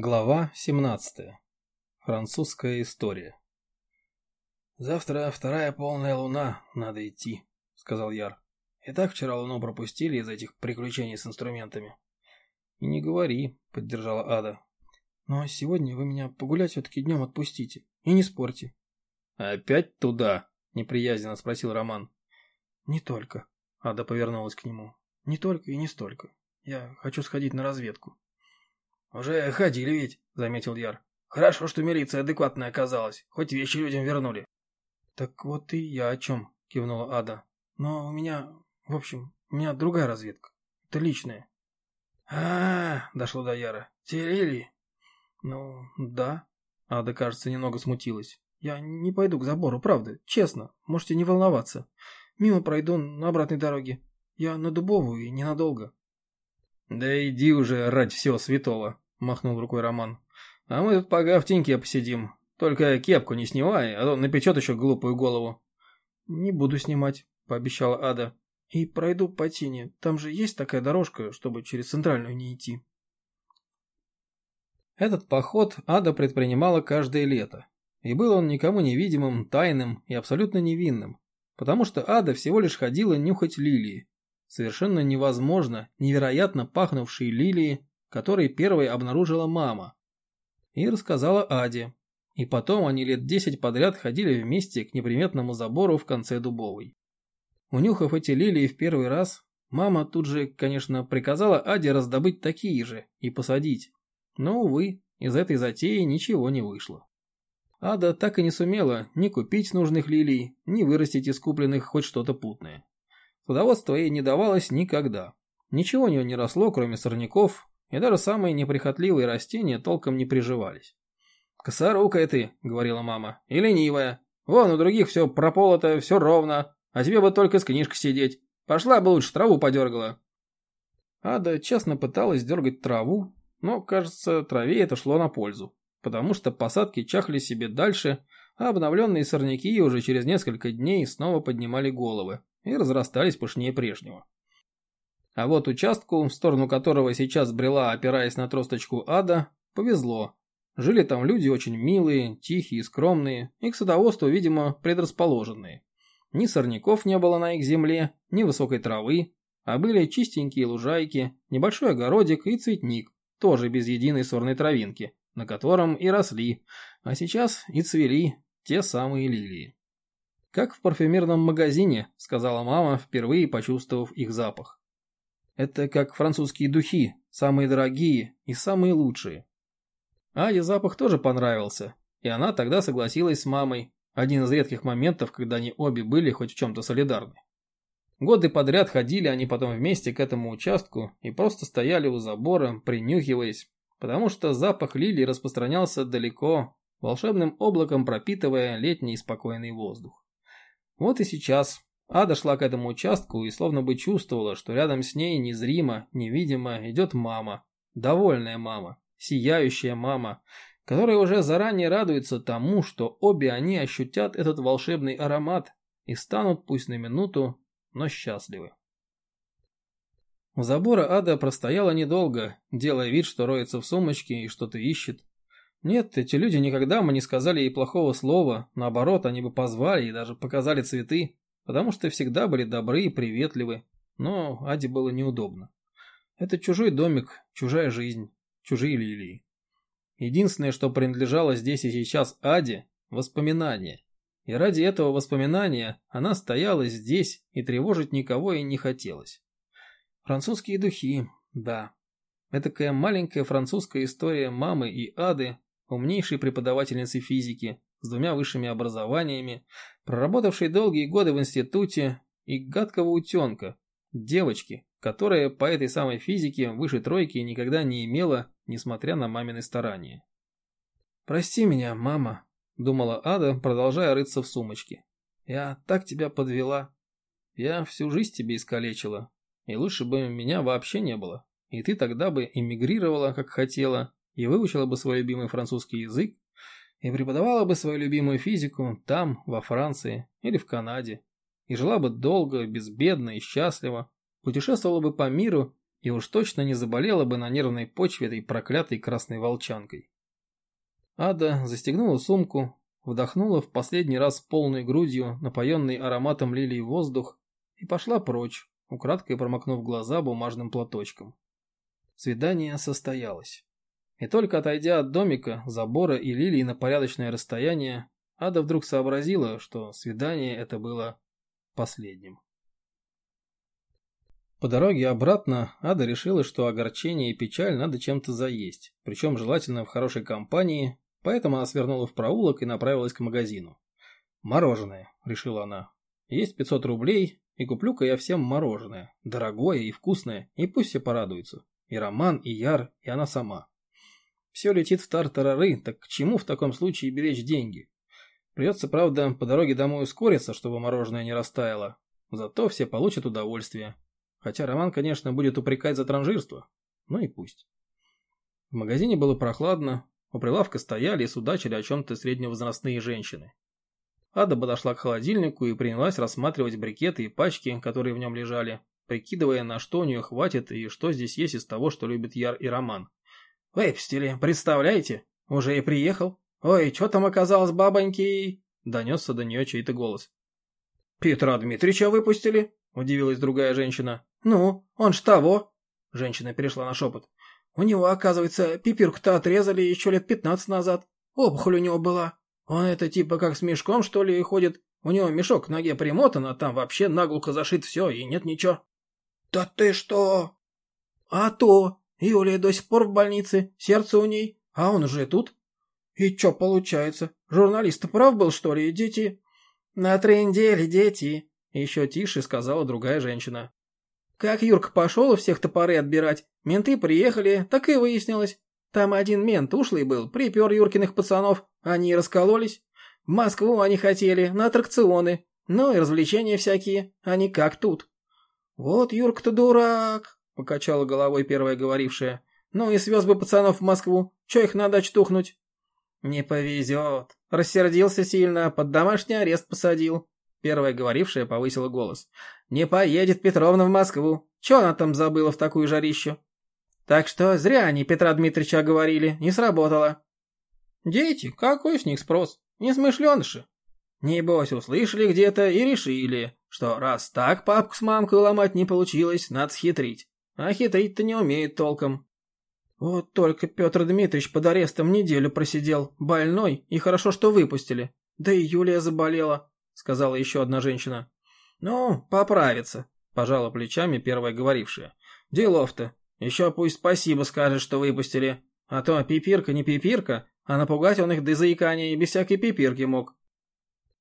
Глава 17. Французская история. «Завтра вторая полная луна, надо идти», — сказал Яр. «И так вчера луну пропустили из этих приключений с инструментами». «И не говори», — поддержала Ада. «Но сегодня вы меня погулять все-таки днем отпустите. И не спорьте». «Опять туда?» — неприязненно спросил Роман. «Не только», — Ада повернулась к нему. «Не только и не столько. Я хочу сходить на разведку». «Уже ходили ведь», — заметил Яр. «Хорошо, что милиция адекватная оказалась, хоть вещи людям вернули». «Так вот и я о чем», — кивнула Ада. «Но у меня, в общем, у меня другая разведка. Это личная». А, -а, -а дошло до Яра. Те Ну, да. Ада, кажется, немного смутилась. Я не пойду к забору, правда, честно. Можете не волноваться. Мимо пройду на обратной дороге. Я на Дубовую и ненадолго. «Да иди уже, рать всего святого», — махнул рукой Роман. «А мы тут пока в теньке посидим. Только кепку не снимай, а то напечет еще глупую голову». «Не буду снимать», — пообещала Ада. «И пройду по тени. Там же есть такая дорожка, чтобы через центральную не идти». Этот поход Ада предпринимала каждое лето. И был он никому невидимым, тайным и абсолютно невинным. Потому что Ада всего лишь ходила нюхать лилии, совершенно невозможно, невероятно пахнувшие лилии, которые первой обнаружила мама. И рассказала Аде. И потом они лет десять подряд ходили вместе к неприметному забору в конце дубовой. Унюхав эти лилии в первый раз, мама тут же, конечно, приказала Аде раздобыть такие же и посадить. Но, увы, из этой затеи ничего не вышло. Ада так и не сумела ни купить нужных лилий, ни вырастить из купленных хоть что-то путное. Плодоводство ей не давалось никогда. Ничего у нее не росло, кроме сорняков, и даже самые неприхотливые растения толком не приживались. «Косорукая ты», — говорила мама, — «и ленивая. Вон у других все прополото, все ровно, а тебе бы только с книжкой сидеть. Пошла бы лучше траву подергала». Ада честно пыталась дергать траву, но, кажется, траве это шло на пользу, потому что посадки чахли себе дальше, а обновленные сорняки уже через несколько дней снова поднимали головы, и разрастались пышнее прежнего. А вот участку, в сторону которого сейчас брела, опираясь на тросточку ада, повезло. Жили там люди очень милые, тихие, скромные и к садоводству, видимо, предрасположенные. Ни сорняков не было на их земле, ни высокой травы, а были чистенькие лужайки, небольшой огородик и цветник, тоже без единой сорной травинки, на котором и росли, а сейчас и цвели те самые лилии. «Как в парфюмерном магазине», — сказала мама, впервые почувствовав их запах. «Это как французские духи, самые дорогие и самые лучшие». Аде запах тоже понравился, и она тогда согласилась с мамой, один из редких моментов, когда они обе были хоть в чем-то солидарны. Годы подряд ходили они потом вместе к этому участку и просто стояли у забора, принюхиваясь, потому что запах лилий распространялся далеко, волшебным облаком пропитывая летний спокойный воздух. Вот и сейчас Ада шла к этому участку и словно бы чувствовала, что рядом с ней незримо, невидимо идет мама. Довольная мама, сияющая мама, которая уже заранее радуется тому, что обе они ощутят этот волшебный аромат и станут, пусть на минуту, но счастливы. У забора Ада простояла недолго, делая вид, что роется в сумочке и что-то ищет. Нет, эти люди никогда бы не сказали ей плохого слова, наоборот, они бы позвали и даже показали цветы, потому что всегда были добры и приветливы, но Аде было неудобно. Это чужой домик, чужая жизнь, чужие лилии. Единственное, что принадлежало здесь и сейчас Аде – воспоминания. И ради этого воспоминания она стояла здесь и тревожить никого и не хотелось. Французские духи, да. Этакая маленькая французская история мамы и Ады умнейшей преподавательницы физики, с двумя высшими образованиями, проработавшей долгие годы в институте, и гадкого утенка, девочки, которая по этой самой физике выше тройки никогда не имела, несмотря на мамины старания. «Прости меня, мама», — думала Ада, продолжая рыться в сумочке. «Я так тебя подвела. Я всю жизнь тебе искалечила, и лучше бы меня вообще не было, и ты тогда бы эмигрировала, как хотела, и выучила бы свой любимый французский язык, и преподавала бы свою любимую физику там, во Франции или в Канаде, и жила бы долго, безбедно и счастливо, путешествовала бы по миру и уж точно не заболела бы на нервной почве этой проклятой красной волчанкой. Ада застегнула сумку, вдохнула в последний раз полной грудью напоенный ароматом лилии воздух и пошла прочь, украдкой промокнув глаза бумажным платочком. Свидание состоялось. И только отойдя от домика, забора и лилии на порядочное расстояние, Ада вдруг сообразила, что свидание это было последним. По дороге обратно Ада решила, что огорчение и печаль надо чем-то заесть, причем желательно в хорошей компании, поэтому она свернула в проулок и направилась к магазину. «Мороженое», — решила она. «Есть 500 рублей, и куплю-ка я всем мороженое, дорогое и вкусное, и пусть все порадуются. И Роман, и Яр, и она сама». Все летит в тартарары, так к чему в таком случае беречь деньги? Придется, правда, по дороге домой ускориться, чтобы мороженое не растаяло. Зато все получат удовольствие. Хотя Роман, конечно, будет упрекать за транжирство. Ну и пусть. В магазине было прохладно, у прилавка стояли и судачили о чем-то средневозрастные женщины. Ада подошла к холодильнику и принялась рассматривать брикеты и пачки, которые в нем лежали, прикидывая, на что у нее хватит и что здесь есть из того, что любит Яр и Роман. «Выпустили, представляете? Уже и приехал. Ой, что там оказалось, бабоньки?» Донесся до нее чей-то голос. «Петра Дмитриевича выпустили?» Удивилась другая женщина. «Ну, он ж того!» Женщина перешла на шепот. «У него, оказывается, пипирку-то отрезали еще лет пятнадцать назад. Опухоль у него была. Он это типа как с мешком, что ли, ходит. У него мешок к ноге примотан, а там вообще наглухо зашит все, и нет ничего». «Да ты что?» «А то! Юлия до сих пор в больнице, сердце у ней, а он уже тут». «И что получается? Журналист прав был, что ли, дети?» «На три недели, дети», еще тише сказала другая женщина. Как Юрка пошел у всех топоры отбирать, менты приехали, так и выяснилось. Там один мент ушлый был, припер Юркиных пацанов, они раскололись. В Москву они хотели, на аттракционы, ну и развлечения всякие, они как тут. Вот Юрка-то дурак, покачала головой первая говорившая. Ну и свез бы пацанов в Москву, че их на дачу тухнуть? Не повезет. Рассердился сильно, под домашний арест посадил. Первая говорившая повысила голос. «Не поедет Петровна в Москву. Че она там забыла в такую жарищу?» «Так что зря они Петра Дмитриевича говорили, не сработало». «Дети, какой с них спрос? Несмышленыши». «Небось, услышали где-то и решили, что раз так папку с мамкой ломать не получилось, надо схитрить. А хитрить-то не умеет толком». «Вот только Петр Дмитриевич под арестом неделю просидел, больной, и хорошо, что выпустили. Да и Юлия заболела сказала еще одна женщина. «Ну, поправится», – пожала плечами первая говорившая. «Делов-то. Еще пусть спасибо скажет, что выпустили. А то пипирка не пипирка, а напугать он их до заикания и без всякой пипирки мог».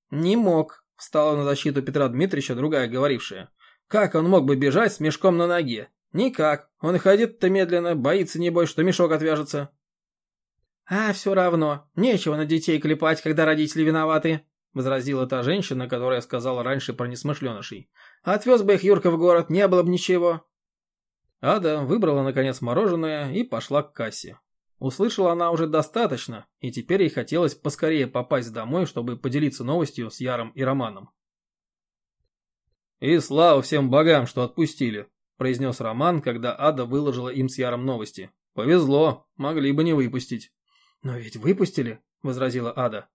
«Не мог», – встала на защиту Петра Дмитриевича другая говорившая. «Как он мог бы бежать с мешком на ноге? Никак. Он ходит-то медленно, боится, небось, что мешок отвяжется». «А все равно. Нечего на детей клепать, когда родители виноваты», возразила та женщина, которая сказала раньше про несмышленышей. «Отвез бы их Юрка в город, не было бы ничего». Ада выбрала, наконец, мороженое и пошла к кассе. Услышала она уже достаточно, и теперь ей хотелось поскорее попасть домой, чтобы поделиться новостью с Яром и Романом. «И слава всем богам, что отпустили», – произнес Роман, когда Ада выложила им с Яром новости. «Повезло, могли бы не выпустить». «Но ведь выпустили», – возразила Ада.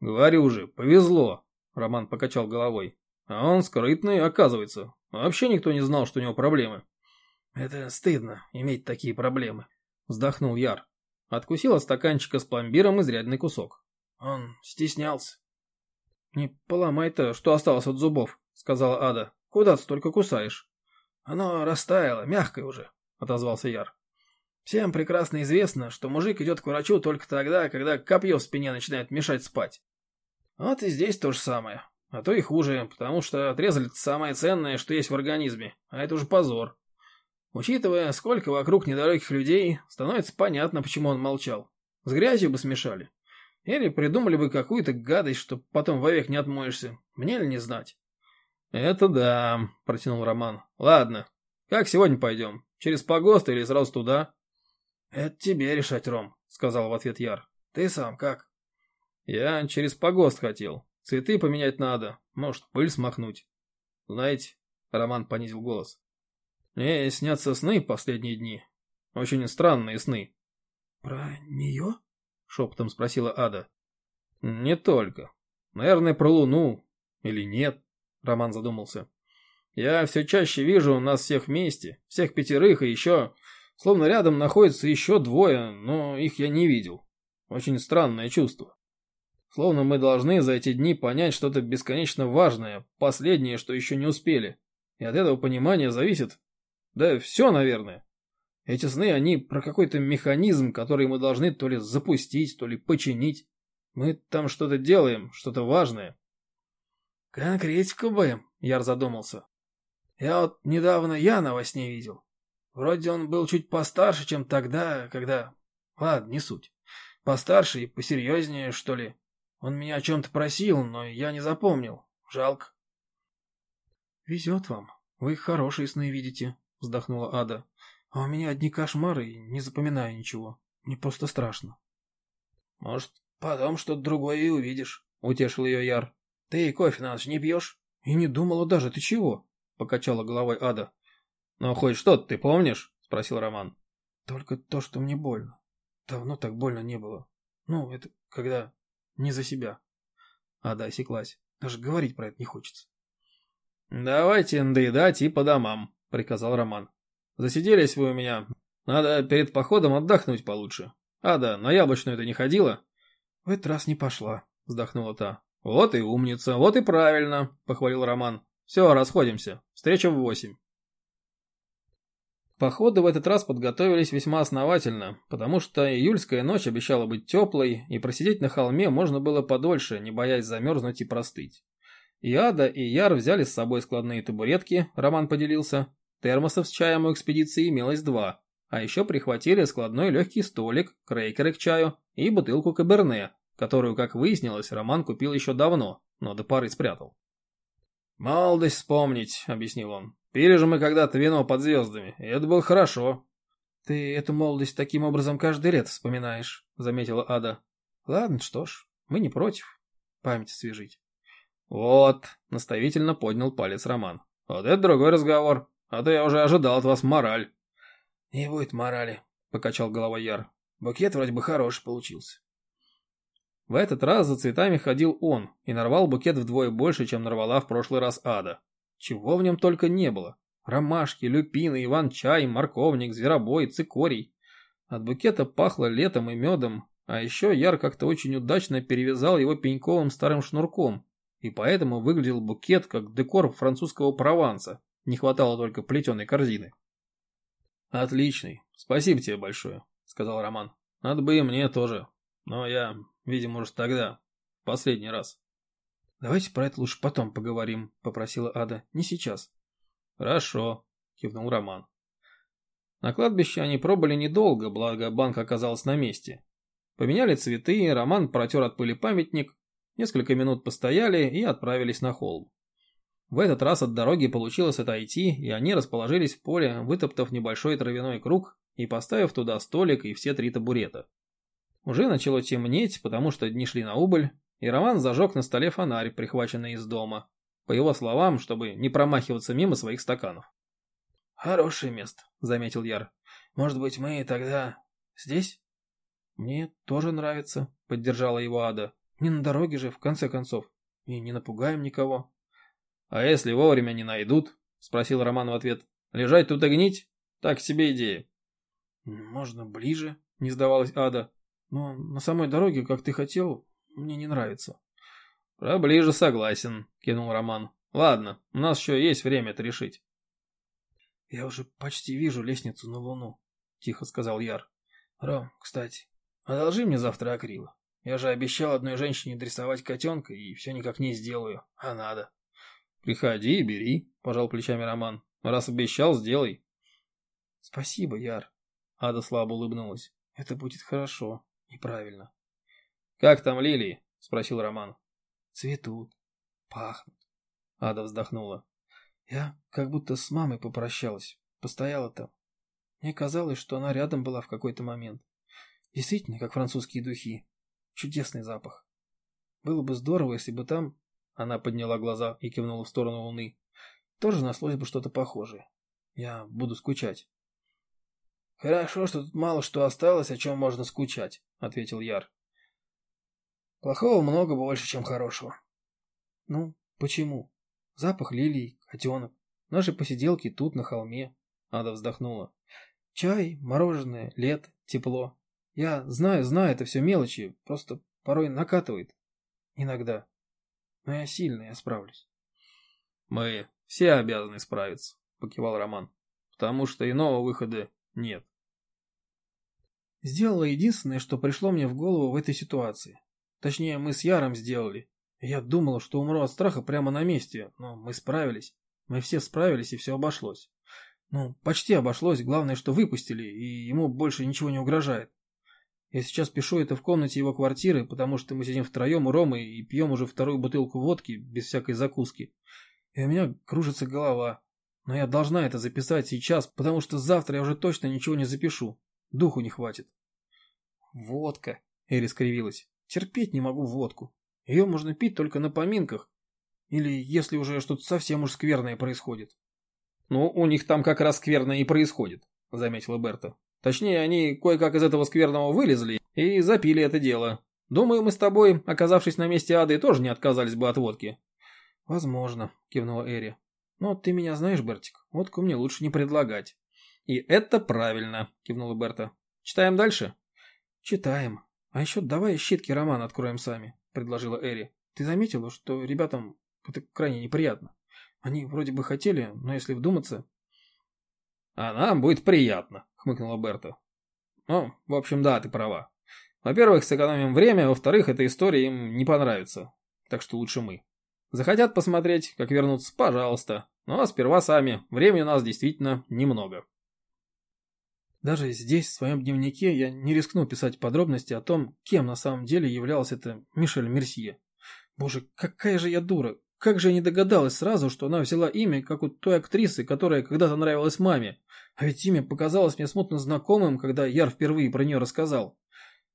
«Говорю же, повезло», — Роман покачал головой. «А он скрытный, оказывается. Вообще никто не знал, что у него проблемы». «Это стыдно, иметь такие проблемы», — вздохнул Яр. Откусил от стаканчика с пломбиром изрядный кусок. Он стеснялся. «Не поломай-то, что осталось от зубов», — сказала Ада. «Куда ты столько кусаешь?» «Оно растаяло, мягкое уже», — отозвался Яр. «Всем прекрасно известно, что мужик идет к врачу только тогда, когда копье в спине начинает мешать спать. Вот и здесь то же самое. А то и хуже, потому что отрезали самое ценное, что есть в организме, а это уже позор. Учитывая, сколько вокруг недорогих людей, становится понятно, почему он молчал. С грязью бы смешали. Или придумали бы какую-то гадость, чтоб потом вовек не отмоешься. Мне ли не знать? «Это да», — протянул Роман. «Ладно, как сегодня пойдем? Через погост или сразу туда?» «Это тебе решать, Ром», — сказал в ответ Яр. «Ты сам как?» Я через погост хотел. Цветы поменять надо. Может, пыль смахнуть. Знаете, Роман понизил голос. Мне снятся сны последние дни. Очень странные сны. Про нее? Шепотом спросила Ада. Не только. Наверное, про Луну. Или нет? Роман задумался. Я все чаще вижу нас всех вместе, всех пятерых и еще... Словно рядом находится еще двое, но их я не видел. Очень странное чувство. Словно мы должны за эти дни понять что-то бесконечно важное, последнее, что еще не успели. И от этого понимания зависит... Да все, наверное. Эти сны, они про какой-то механизм, который мы должны то ли запустить, то ли починить. Мы там что-то делаем, что-то важное. Конкретику бы, Яр задумался. Я вот недавно Яна во сне видел. Вроде он был чуть постарше, чем тогда, когда... Ладно, не суть. Постарше и посерьезнее, что ли. Он меня о чем-то просил, но я не запомнил. Жалко. «Везет вам. Вы хорошие сны видите», — вздохнула Ада. «А у меня одни кошмары, и не запоминаю ничего. Мне просто страшно». «Может, потом что-то другое и увидишь», — утешил ее Яр. «Ты кофе на ночь не пьешь?» «И не думала даже, ты чего?» — покачала головой Ада. «Ну, хоть что-то ты помнишь?» — спросил Роман. «Только то, что мне больно. Давно так больно не было. Ну, это когда не за себя». Ада осеклась. Даже говорить про это не хочется. «Давайте доедать и по домам», — приказал Роман. «Засиделись вы у меня. Надо перед походом отдохнуть получше. Ада, на яблочную ты не ходила?» «В этот раз не пошла», — вздохнула та. «Вот и умница, вот и правильно», — похвалил Роман. «Все, расходимся. Встреча в восемь». Походы в этот раз подготовились весьма основательно, потому что июльская ночь обещала быть теплой, и просидеть на холме можно было подольше, не боясь замерзнуть и простыть. И Ада, и Яр взяли с собой складные табуретки, Роман поделился, термосов с чаем у экспедиции имелось два, а еще прихватили складной легкий столик, крейкеры к чаю и бутылку каберне, которую, как выяснилось, Роман купил еще давно, но до пары спрятал. «Молодость вспомнить», — объяснил он. «Пили же мы когда-то вино под звездами, и это было хорошо». «Ты эту молодость таким образом каждый лет вспоминаешь», — заметила Ада. «Ладно, что ж, мы не против. Память освежить». «Вот», — наставительно поднял палец Роман. «Вот это другой разговор, а то я уже ожидал от вас мораль». «Не будет морали», — покачал головой Яр. «Букет вроде бы хороший получился». В этот раз за цветами ходил он и нарвал букет вдвое больше, чем нарвала в прошлый раз Ада. Чего в нем только не было. Ромашки, люпины, иван-чай, морковник, зверобой, цикорий. От букета пахло летом и медом, а еще Яр как-то очень удачно перевязал его пеньковым старым шнурком, и поэтому выглядел букет как декор французского Прованса, не хватало только плетеной корзины. «Отличный, спасибо тебе большое», — сказал Роман. «Надо бы и мне тоже, но я Видимо, уже тогда. Последний раз. «Давайте про это лучше потом поговорим», — попросила Ада. «Не сейчас». «Хорошо», — кивнул Роман. На кладбище они пробыли недолго, благо банк оказался на месте. Поменяли цветы, Роман протер от пыли памятник, несколько минут постояли и отправились на холм. В этот раз от дороги получилось отойти, и они расположились в поле, вытоптав небольшой травяной круг и поставив туда столик и все три табурета. Уже начало темнеть, потому что дни шли на убыль, и Роман зажег на столе фонарь, прихваченный из дома. По его словам, чтобы не промахиваться мимо своих стаканов. «Хорошее место», — заметил Яр. «Может быть, мы тогда здесь?» «Мне тоже нравится», — поддержала его Ада. «Не на дороге же, в конце концов. И не напугаем никого». «А если вовремя не найдут?» — спросил Роман в ответ. «Лежать тут и гнить? Так себе идея». «Можно ближе», — не сдавалась Ада. Но на самой дороге, как ты хотел, мне не нравится. Про ближе согласен, кинул Роман. Ладно, у нас еще есть время это решить. Я уже почти вижу лестницу на Луну, тихо сказал Яр. Ром, кстати, одолжи мне завтра акрила. Я же обещал одной женщине дрессовать котенка и все никак не сделаю, а надо. Приходи и бери, пожал плечами Роман. Раз обещал, сделай. Спасибо, Яр. Ада слабо улыбнулась. Это будет хорошо. Неправильно. «Как там лилии?» — спросил Роман. «Цветут. Пахнут». Ада вздохнула. «Я как будто с мамой попрощалась. Постояла там. Мне казалось, что она рядом была в какой-то момент. Действительно, как французские духи. Чудесный запах. Было бы здорово, если бы там...» Она подняла глаза и кивнула в сторону луны. «Тоже нашлось бы что-то похожее. Я буду скучать. Хорошо, что тут мало что осталось, о чем можно скучать, ответил Яр. Плохого много больше, чем хорошего. Ну, почему? Запах лилий, котенок, наши посиделки тут, на холме. Ада вздохнула. Чай, мороженое, лето, тепло. Я знаю, знаю, это все мелочи, просто порой накатывает. Иногда. Но я сильный, я справлюсь. Мы все обязаны справиться, покивал Роман. Потому что иного выхода нет. Сделала единственное, что пришло мне в голову в этой ситуации. Точнее, мы с Яром сделали. Я думала, что умру от страха прямо на месте, но мы справились. Мы все справились, и все обошлось. Ну, почти обошлось, главное, что выпустили, и ему больше ничего не угрожает. Я сейчас пишу это в комнате его квартиры, потому что мы сидим втроем у Ромы и пьем уже вторую бутылку водки без всякой закуски. И у меня кружится голова. Но я должна это записать сейчас, потому что завтра я уже точно ничего не запишу. Духу не хватит. Водка. Эри скривилась. Терпеть не могу водку. Ее можно пить только на поминках. Или если уже что-то совсем уж скверное происходит. Ну, у них там как раз скверное и происходит, заметила Берта. Точнее, они кое-как из этого скверного вылезли и запили это дело. Думаю, мы с тобой, оказавшись на месте ады, тоже не отказались бы от водки. Возможно, кивнула Эри. Но ты меня знаешь, Бертик, водку мне лучше не предлагать. И это правильно, кивнула Берта. Читаем дальше? Читаем. А еще давай щитки роман откроем сами, предложила Эри. Ты заметила, что ребятам это крайне неприятно? Они вроде бы хотели, но если вдуматься... А нам будет приятно, хмыкнула Берта. Ну, в общем, да, ты права. Во-первых, сэкономим время, во-вторых, эта история им не понравится. Так что лучше мы. Захотят посмотреть, как вернуться, пожалуйста. А сперва сами. Времени у нас действительно немного. Даже здесь, в своем дневнике, я не рискну писать подробности о том, кем на самом деле являлась эта Мишель Мерсье. Боже, какая же я дура! Как же я не догадалась сразу, что она взяла имя, как у той актрисы, которая когда-то нравилась маме. А ведь имя показалось мне смутно знакомым, когда Яр впервые про нее рассказал.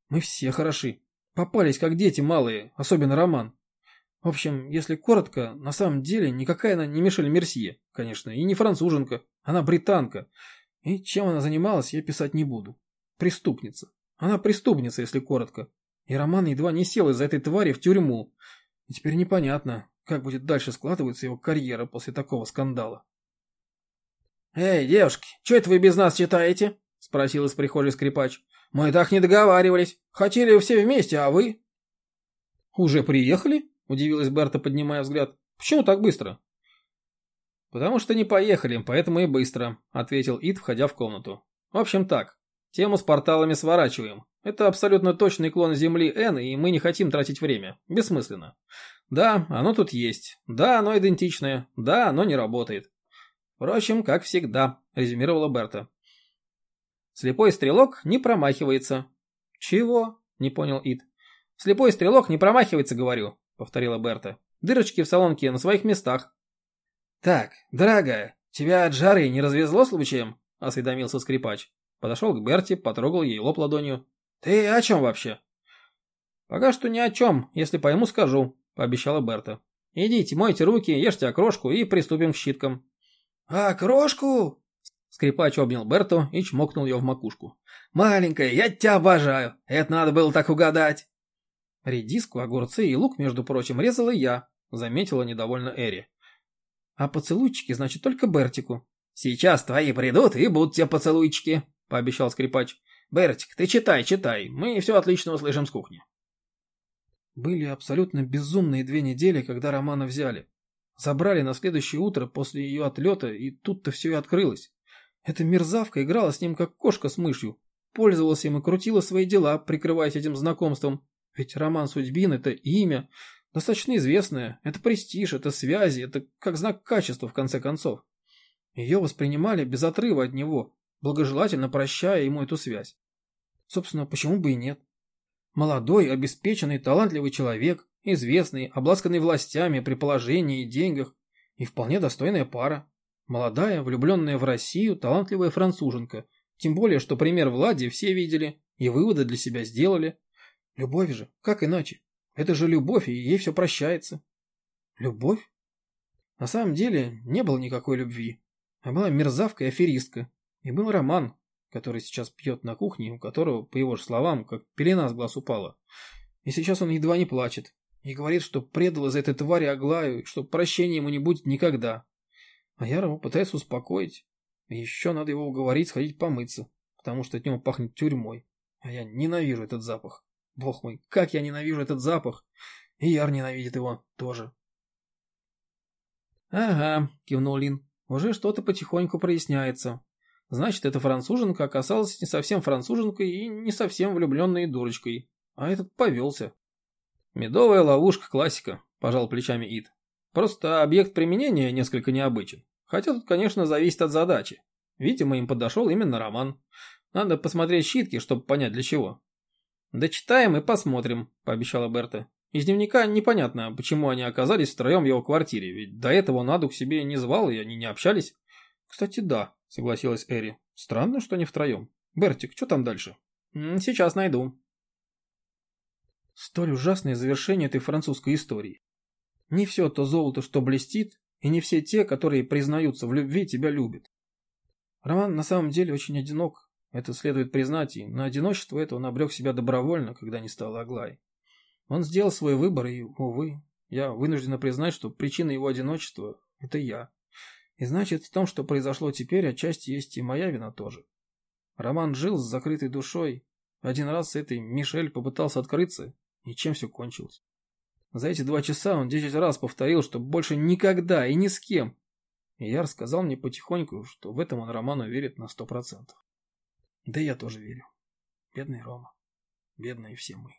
Мы все хороши. Попались как дети малые, особенно Роман. В общем, если коротко, на самом деле никакая она не Мишель Мерсье, конечно, и не француженка. Она британка. И чем она занималась, я писать не буду. Преступница. Она преступница, если коротко. И Роман едва не сел из-за этой твари в тюрьму. И теперь непонятно, как будет дальше складываться его карьера после такого скандала. «Эй, девушки, что это вы без нас читаете?» — спросил из прихожей скрипач. «Мы так не договаривались. Хотели все вместе, а вы...» «Уже приехали?» — удивилась Берта, поднимая взгляд. «Почему так быстро?» «Потому что не поехали, поэтому и быстро», — ответил Ид, входя в комнату. «В общем так, тему с порталами сворачиваем. Это абсолютно точный клон Земли N, и мы не хотим тратить время. Бессмысленно. Да, оно тут есть. Да, оно идентичное. Да, оно не работает. Впрочем, как всегда, резюмировала Берта. Слепой стрелок не промахивается. Чего? Не понял Ид. Слепой стрелок не промахивается, говорю, повторила Берта. Дырочки в салонке на своих местах. Так, дорогая, тебя от жары не развезло случаем? Осведомился скрипач. Подошел к Берте, потрогал ей лоб ладонью. Ты о чем вообще? Пока что ни о чем, если пойму, скажу. — пообещала Берта. «Идите, мойте руки, ешьте окрошку и приступим к щиткам». «Окрошку?» Скрипач обнял Берту и чмокнул ее в макушку. «Маленькая, я тебя обожаю. Это надо было так угадать». Редиску, огурцы и лук, между прочим, резала я, заметила недовольно Эри. «А поцелуйчики, значит, только Бертику». «Сейчас твои придут и будут тебе поцелуйчики», — пообещал скрипач. «Бертик, ты читай, читай, мы все отлично услышим с кухни». Были абсолютно безумные две недели, когда Романа взяли. Забрали на следующее утро после ее отлета, и тут-то все и открылось. Эта мерзавка играла с ним как кошка с мышью, пользовалась им и крутила свои дела, прикрываясь этим знакомством. Ведь Роман Судьбин – это имя, достаточно известное, это престиж, это связи, это как знак качества, в конце концов. Ее воспринимали без отрыва от него, благожелательно прощая ему эту связь. Собственно, почему бы и нет? Молодой, обеспеченный, талантливый человек, известный, обласканный властями при положении и деньгах, и вполне достойная пара. Молодая, влюбленная в Россию, талантливая француженка. Тем более, что пример Влади все видели и выводы для себя сделали. Любовь же, как иначе? Это же любовь, и ей все прощается. Любовь? На самом деле, не было никакой любви. а была мерзавка и аферистка. И был Роман, который сейчас пьет на кухне, у которого, по его же словам, как пелена с глаз упала. И сейчас он едва не плачет. И говорит, что предал из этой твари Аглаю, что прощения ему не будет никогда. А я его пытается успокоить. И еще надо его уговорить сходить помыться, потому что от него пахнет тюрьмой. А я ненавижу этот запах. Бог мой, как я ненавижу этот запах. И Яр ненавидит его тоже. «Ага», — кивнул Лин, — «уже что-то потихоньку проясняется. Значит, эта француженка оказалась не совсем француженкой и не совсем влюбленной дурочкой. А этот повелся. Медовая ловушка классика, пожал плечами Ид. Просто объект применения несколько необычен. Хотя тут, конечно, зависит от задачи. Видимо, им подошел именно роман. Надо посмотреть щитки, чтобы понять для чего. «Дочитаем и посмотрим», – пообещала Берта. Из дневника непонятно, почему они оказались втроем в его квартире, ведь до этого Наду к себе не звал, и они не общались. Кстати, да, согласилась Эри. Странно, что не втроем. Бертик, что там дальше? Сейчас найду. Столь ужасное завершение этой французской истории. Не все то золото, что блестит, и не все те, которые признаются в любви, тебя любят. Роман на самом деле очень одинок, это следует признать, и на одиночество это он обрек себя добровольно, когда не стало Аглай. Он сделал свой выбор, и, увы, я вынуждена признать, что причина его одиночества – это я. И значит, в том, что произошло теперь, отчасти есть и моя вина тоже. Роман жил с закрытой душой. Один раз с этой Мишель попытался открыться, и чем все кончилось? За эти два часа он десять раз повторил, что больше никогда и ни с кем. И я рассказал мне потихоньку, что в этом он Роману верит на сто процентов. Да я тоже верю. Бедный Рома. Бедные все мы.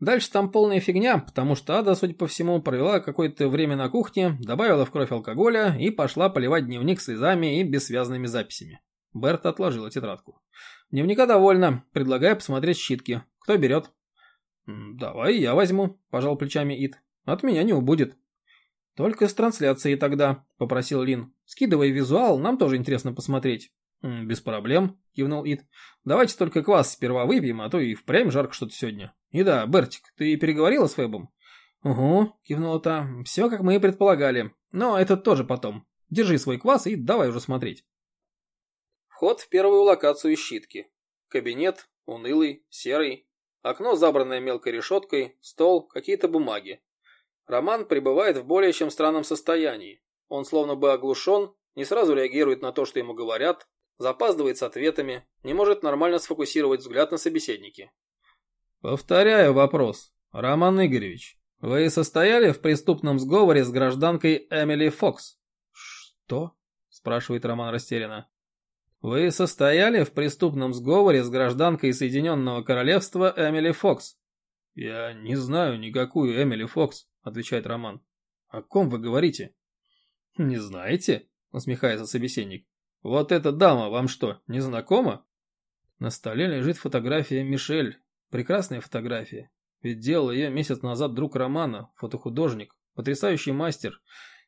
Дальше там полная фигня, потому что Ада, судя по всему, провела какое-то время на кухне, добавила в кровь алкоголя и пошла поливать дневник слезами и бессвязными записями. Берта отложила тетрадку. Дневника довольно, предлагаю посмотреть щитки. Кто берет? «Давай я возьму», – пожал плечами Ит. «От меня не убудет». «Только с трансляцией тогда», – попросил Лин. «Скидывай визуал, нам тоже интересно посмотреть». «Без проблем», – кивнул Ит. «Давайте только квас сперва выпьем, а то и впрямь жарко что-то сегодня». «И да, Бертик, ты переговорила с Фэбом?» «Угу», – кивнула та. «Все, как мы и предполагали. Но это тоже потом. Держи свой квас и давай уже смотреть». Вход в первую локацию щитки. Кабинет, унылый, серый, Окно, забранное мелкой решеткой, стол, какие-то бумаги. Роман пребывает в более чем странном состоянии. Он словно бы оглушен, не сразу реагирует на то, что ему говорят, запаздывает с ответами, не может нормально сфокусировать взгляд на собеседнике. Повторяю вопрос. Роман Игоревич, вы состояли в преступном сговоре с гражданкой Эмили Фокс? Что? спрашивает Роман растерянно. Вы состояли в преступном сговоре с гражданкой Соединенного Королевства Эмили Фокс? Я не знаю никакую Эмили Фокс, отвечает Роман. О ком вы говорите? Не знаете? Усмехается собеседник. Вот эта дама вам что, не знакома? На столе лежит фотография Мишель. Прекрасная фотография. Ведь делал ее месяц назад друг Романа, фотохудожник, потрясающий мастер.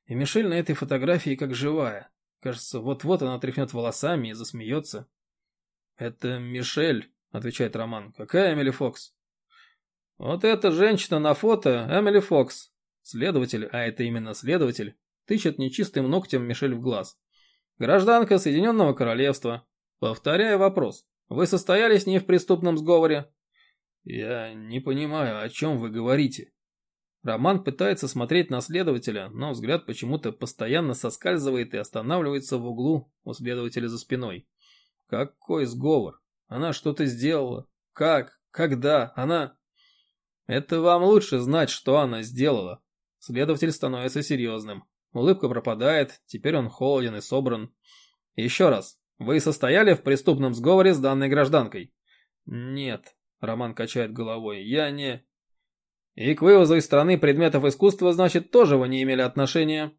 И Мишель на этой фотографии как живая. Кажется, вот-вот она тряхнет волосами и засмеется. «Это Мишель», — отвечает Роман. «Какая Эмили Фокс?» «Вот эта женщина на фото Эмили Фокс. Следователь, а это именно следователь, тычет нечистым ногтем Мишель в глаз. Гражданка Соединенного Королевства. Повторяю вопрос. Вы состояли с ней в преступном сговоре?» «Я не понимаю, о чем вы говорите», Роман пытается смотреть на следователя, но взгляд почему-то постоянно соскальзывает и останавливается в углу у следователя за спиной. Какой сговор? Она что-то сделала? Как? Когда? Она... Это вам лучше знать, что она сделала. Следователь становится серьезным. Улыбка пропадает, теперь он холоден и собран. Еще раз, вы состояли в преступном сговоре с данной гражданкой? Нет, Роман качает головой, я не... И к вывозу из страны предметов искусства, значит, тоже вы не имели отношения.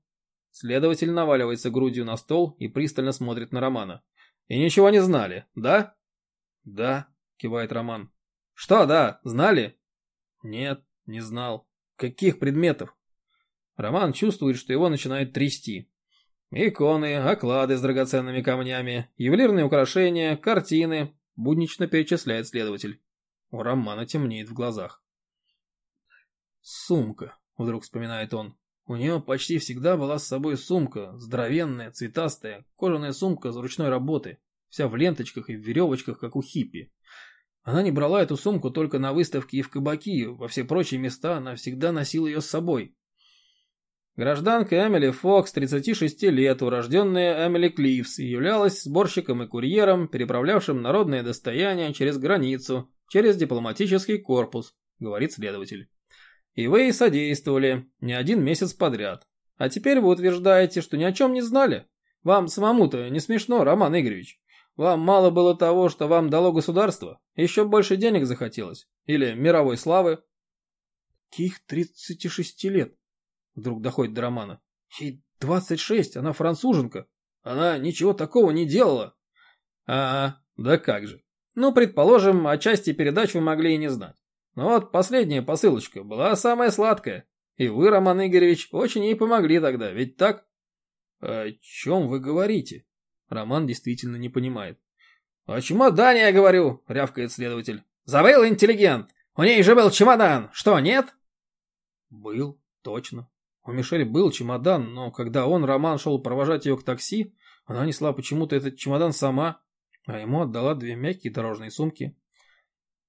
Следователь наваливается грудью на стол и пристально смотрит на Романа. И ничего не знали, да? Да, кивает Роман. Что, да, знали? Нет, не знал. Каких предметов? Роман чувствует, что его начинает трясти. Иконы, оклады с драгоценными камнями, ювелирные украшения, картины, буднично перечисляет следователь. У Романа темнеет в глазах. «Сумка», — вдруг вспоминает он. У нее почти всегда была с собой сумка, здоровенная, цветастая, кожаная сумка с ручной работы, вся в ленточках и в веревочках, как у хиппи. Она не брала эту сумку только на выставки и в кабаки, во все прочие места она всегда носила ее с собой. Гражданка Эмили Фокс, 36 лет, урожденная Эмили Клифс, являлась сборщиком и курьером, переправлявшим народное достояние через границу, через дипломатический корпус, говорит следователь. И вы ей содействовали не один месяц подряд. А теперь вы утверждаете, что ни о чем не знали. Вам самому-то не смешно, Роман Игоревич. Вам мало было того, что вам дало государство? Еще больше денег захотелось? Или мировой славы? Каких 36 лет? Вдруг доходит до Романа. Ей 26, она француженка. Она ничего такого не делала. А, да как же. Ну, предположим, о части передач вы могли и не знать. Но вот последняя посылочка была самая сладкая. И вы, Роман Игоревич, очень ей помогли тогда, ведь так? О чем вы говорите? Роман действительно не понимает. О чемодане я говорю, рявкает следователь. Забыл интеллигент. У ней же был чемодан. Что, нет? Был, точно. У Мишель был чемодан, но когда он, Роман, шел провожать ее к такси, она несла почему-то этот чемодан сама, а ему отдала две мягкие дорожные сумки.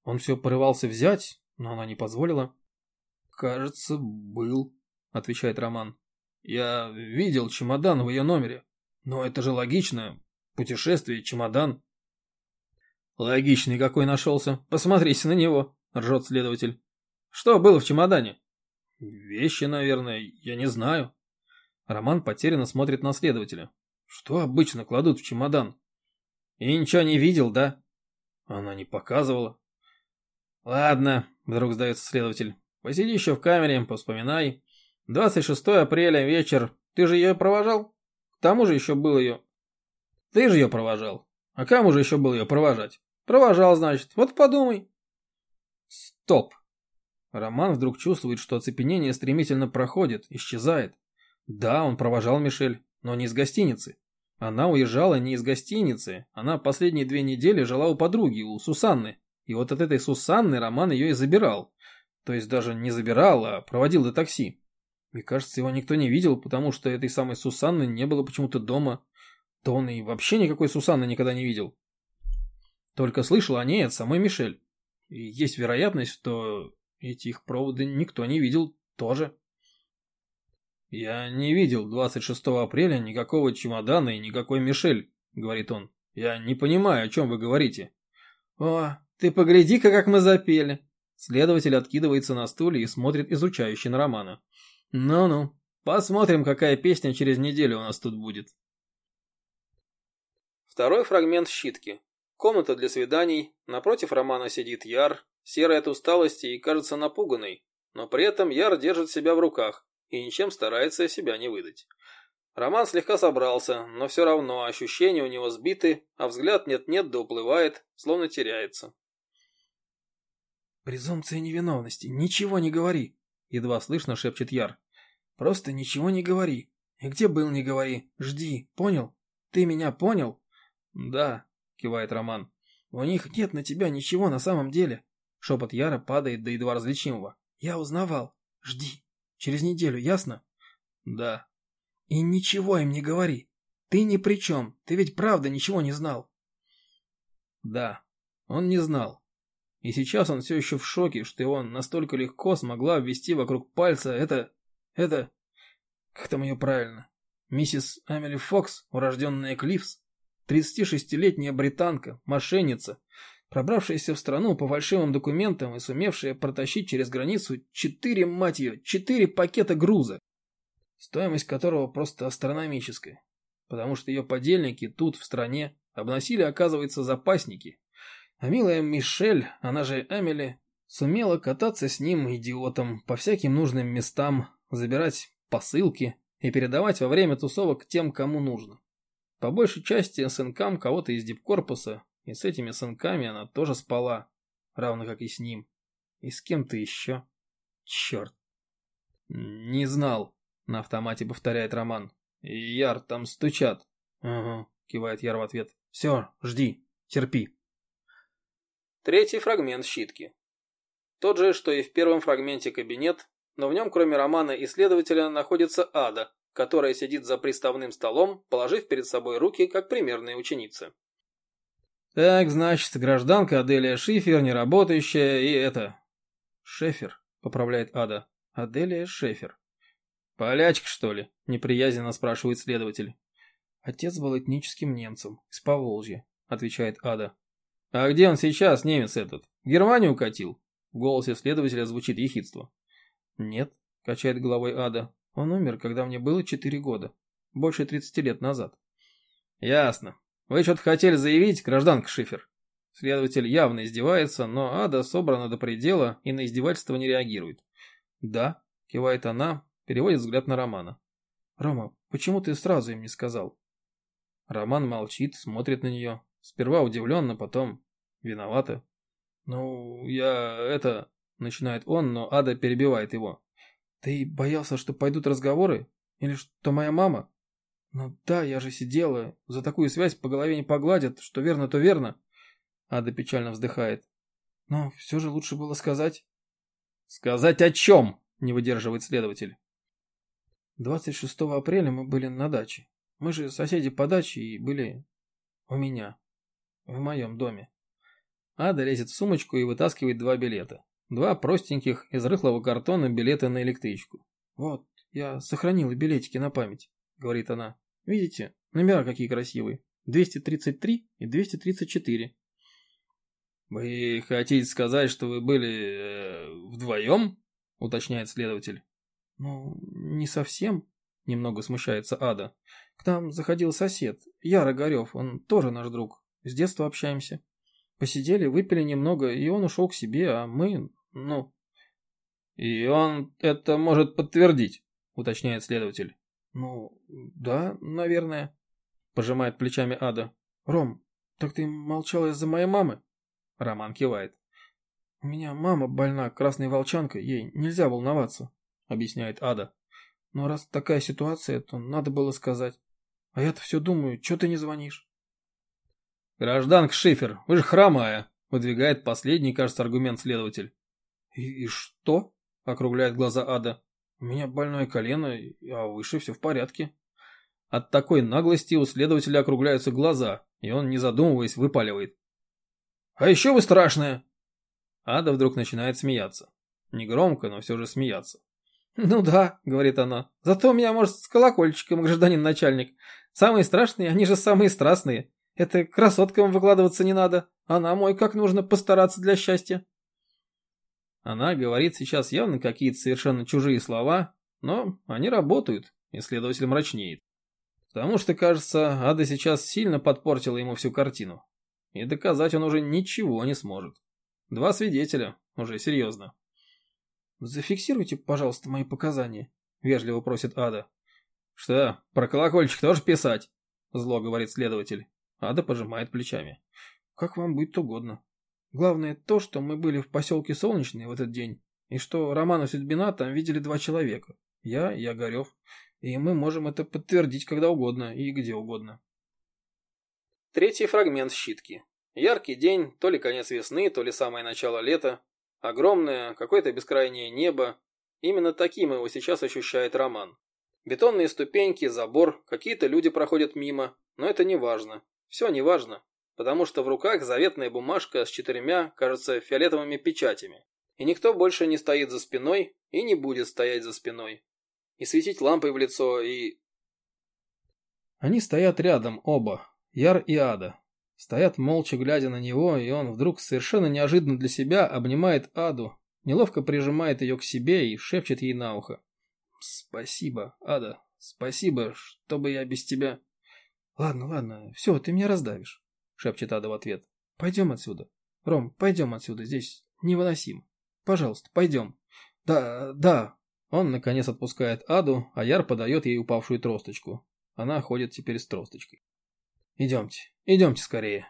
Он все порывался взять, но она не позволила. «Кажется, был», — отвечает Роман. «Я видел чемодан в ее номере. Но это же логично. Путешествие, чемодан». «Логичный какой нашелся. Посмотрите на него», — ржет следователь. «Что было в чемодане?» «Вещи, наверное. Я не знаю». Роман потерянно смотрит на следователя. «Что обычно кладут в чемодан?» «И ничего не видел, да?» Она не показывала. «Ладно», — вдруг сдается следователь. «Посиди еще в камере, поспоминай. 26 апреля, вечер. Ты же ее провожал? К тому же еще был ее...» «Ты же ее провожал. А кому же еще был ее провожать?» «Провожал, значит. Вот подумай». «Стоп!» Роман вдруг чувствует, что оцепенение стремительно проходит, исчезает. Да, он провожал Мишель, но не из гостиницы. Она уезжала не из гостиницы. Она последние две недели жила у подруги, у Сусанны. И вот от этой Сусанны Роман ее и забирал. То есть даже не забирал, а проводил до такси. И кажется, его никто не видел, потому что этой самой Сусанны не было почему-то дома. Да он и вообще никакой Сусанны никогда не видел. Только слышал о ней от самой Мишель. И есть вероятность, что эти их проводы никто не видел тоже. «Я не видел 26 апреля никакого чемодана и никакой Мишель», — говорит он. «Я не понимаю, о чем вы говорите». «О, «Ты погляди-ка, как мы запели!» Следователь откидывается на стуле и смотрит изучающе на Романа. «Ну-ну, посмотрим, какая песня через неделю у нас тут будет». Второй фрагмент щитки. Комната для свиданий. Напротив Романа сидит Яр, серый от усталости и кажется напуганный, но при этом Яр держит себя в руках и ничем старается себя не выдать. Роман слегка собрался, но все равно ощущения у него сбиты, а взгляд нет-нет да уплывает, словно теряется. «Презумпция невиновности. Ничего не говори!» Едва слышно шепчет Яр. «Просто ничего не говори. И где был, не говори. Жди. Понял? Ты меня понял?» «Да», кивает Роман. «У них нет на тебя ничего на самом деле». Шепот Яра падает до едва различимого. «Я узнавал. Жди. Через неделю, ясно?» «Да». «И ничего им не говори. Ты ни при чем. Ты ведь правда ничего не знал». «Да, он не знал. И сейчас он все еще в шоке, что его настолько легко смогла обвести вокруг пальца это... это... Как там ее правильно? Миссис Эмили Фокс, урожденная Клифс, 36-летняя британка, мошенница, пробравшаяся в страну по фальшивым документам и сумевшая протащить через границу четыре, мать ее, четыре пакета груза, стоимость которого просто астрономическая, потому что ее подельники тут, в стране, обносили, оказывается, запасники, а милая Мишель, она же Эмили, сумела кататься с ним, идиотом, по всяким нужным местам, забирать посылки и передавать во время тусовок тем, кому нужно. По большей части сынкам кого-то из дипкорпуса, и с этими сынками она тоже спала, равно как и с ним. И с кем-то еще. Черт. Не знал, на автомате повторяет Роман. Яр, там стучат. Ага, кивает Яр в ответ. Все, жди, терпи. Третий фрагмент щитки. Тот же, что и в первом фрагменте кабинет, но в нем кроме Романа и следователя находится Ада, которая сидит за приставным столом, положив перед собой руки, как примерная ученица. Так, значит, гражданка Аделия Шифер, неработающая, и это... Шефер, поправляет Ада. Аделия Шефер. Полячка, что ли? Неприязненно спрашивает следователь. Отец был этническим немцем, из Поволжья, отвечает Ада. А где он сейчас, немец этот? В Германию укатил? В голосе следователя звучит ехидство. Нет, качает головой Ада. Он умер, когда мне было четыре года. Больше тридцати лет назад. Ясно. Вы что-то хотели заявить, гражданка Шифер? Следователь явно издевается, но Ада собрана до предела и на издевательство не реагирует. «Да», — кивает она, переводит взгляд на Романа. «Рома, почему ты сразу им не сказал?» Роман молчит, смотрит на нее. Сперва удивленно, потом виновата. «Ну, я это...» — начинает он, но Ада перебивает его. «Ты боялся, что пойдут разговоры? Или что моя мама?» «Ну да, я же сидела. За такую связь по голове не погладят. Что верно, то верно». Ада печально вздыхает. «Но все же лучше было сказать». «Сказать о чем?» — не выдерживает следователь. 26 апреля мы были на даче. Мы же соседи по даче и были у меня. В моем доме. Ада лезет в сумочку и вытаскивает два билета. Два простеньких из рыхлого картона билета на электричку. «Вот, я сохранила билетики на память», — говорит она. «Видите, номера какие красивые. 233 и 234». «Вы хотите сказать, что вы были э, вдвоем?» — уточняет следователь. «Ну, не совсем», — немного смущается Ада. «К нам заходил сосед, Яр Огарев, он тоже наш друг. С детства общаемся. Посидели, выпили немного, и он ушел к себе, а мы, ну...» «И он это может подтвердить», — уточняет следователь. «Ну, да, наверное», — пожимает плечами Ада. «Ром, так ты молчал из-за моей мамы?» Роман кивает. «У меня мама больна красной волчанкой, ей нельзя волноваться», — объясняет Ада. «Но раз такая ситуация, то надо было сказать. А я-то все думаю, что ты не звонишь?» «Гражданка Шифер, вы же хромая», — выдвигает последний, кажется, аргумент следователь. «И, и что?» — округляет глаза Ада. «У меня больное колено, а выше все в порядке». От такой наглости у следователя округляются глаза, и он, не задумываясь, выпаливает. «А еще вы страшная!» Ада вдруг начинает смеяться. Негромко, но все же смеяться. «Ну да», — говорит она, — «зато у меня, может, с колокольчиком, гражданин начальник. Самые страшные, они же самые страстные. Это красоткам выкладываться не надо, а нам, ой, как нужно постараться для счастья». Она говорит сейчас явно какие-то совершенно чужие слова, но они работают, и следователь мрачнеет. Потому что, кажется, Ада сейчас сильно подпортила ему всю картину. И доказать он уже ничего не сможет. Два свидетеля, уже серьезно. «Зафиксируйте, пожалуйста, мои показания», — вежливо просит Ада. «Что, про колокольчик тоже писать?» — зло говорит следователь. Ада пожимает плечами. «Как вам будет угодно. Главное то, что мы были в поселке Солнечный в этот день, и что Романа Судьбина там видели два человека. Я и Огарев. И мы можем это подтвердить когда угодно и где угодно». Третий фрагмент щитки. Яркий день, то ли конец весны, то ли самое начало лета. Огромное, какое-то бескрайнее небо. Именно таким его сейчас ощущает Роман. Бетонные ступеньки, забор, какие-то люди проходят мимо, но это не важно. Все не важно, потому что в руках заветная бумажка с четырьмя, кажется, фиолетовыми печатями. И никто больше не стоит за спиной и не будет стоять за спиной. И светить лампой в лицо, и... Они стоят рядом оба, Яр и Ада. Стоят молча, глядя на него, и он вдруг совершенно неожиданно для себя обнимает Аду, неловко прижимает ее к себе и шепчет ей на ухо. «Спасибо, Ада, спасибо, что бы я без тебя...» «Ладно, ладно, все, ты меня раздавишь», — шепчет Ада в ответ. «Пойдем отсюда. Ром, пойдем отсюда, здесь невыносимо. Пожалуйста, пойдем». «Да, да». Он, наконец, отпускает Аду, а Яр подает ей упавшую тросточку. Она ходит теперь с тросточкой. «Идемте, идемте скорее».